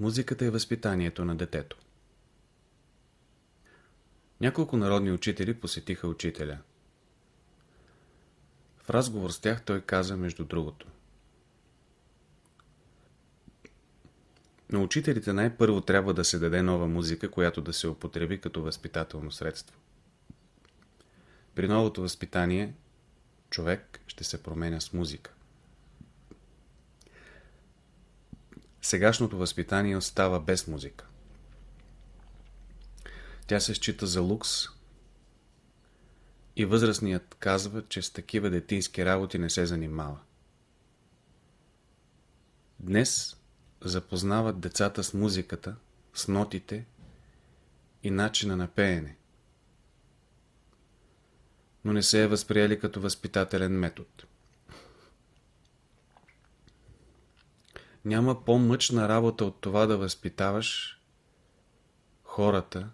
Музиката е възпитанието на детето. Няколко народни учители посетиха учителя. В разговор с тях той каза между другото. На учителите най-първо трябва да се даде нова музика, която да се употреби като възпитателно средство. При новото възпитание човек ще се променя с музика. Сегашното възпитание остава без музика. Тя се счита за лукс и възрастният казва, че с такива детински работи не се занимава. Днес запознават децата с музиката, с нотите и начина на пеене. Но не се е възприели като възпитателен метод. Няма по-мъчна работа от това да възпитаваш хората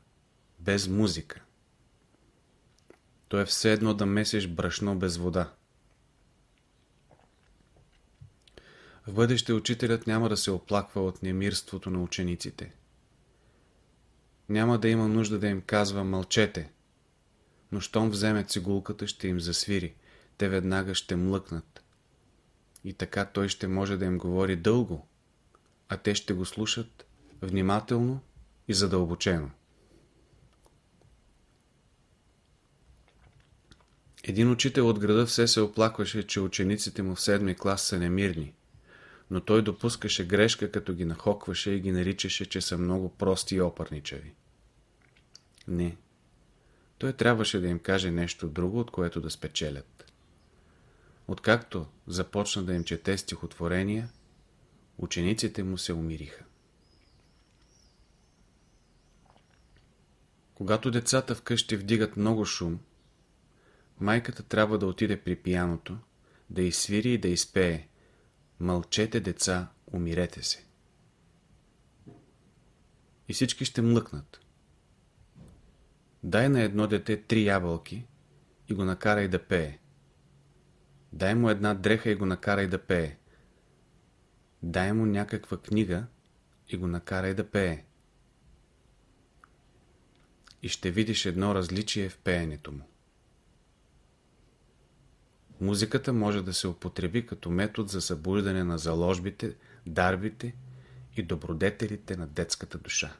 без музика. То е все едно да месиш брашно без вода. В бъдеще учителят няма да се оплаква от немирството на учениците. Няма да има нужда да им казва мълчете, но щом вземе цигулката ще им засвири, те веднага ще млъкнат. И така той ще може да им говори дълго, а те ще го слушат внимателно и задълбочено. Един учител от града все се оплакваше, че учениците му в седми клас са немирни, но той допускаше грешка, като ги нахокваше и ги наричаше, че са много прости и опърничави. Не. Той трябваше да им каже нещо друго, от което да спечелят. Откакто започна да им чете стихотворения, учениците му се умириха. Когато децата вкъщи вдигат много шум, майката трябва да отиде при пияното, да изсвири и да изпее Мълчете, деца, умирете се. И всички ще млъкнат. Дай на едно дете три ябълки и го накарай да пее. Дай му една дреха и го накарай да пее. Дай му някаква книга и го накарай да пее. И ще видиш едно различие в пеенето му. Музиката може да се употреби като метод за събуждане на заложбите, дарбите и добродетелите на детската душа.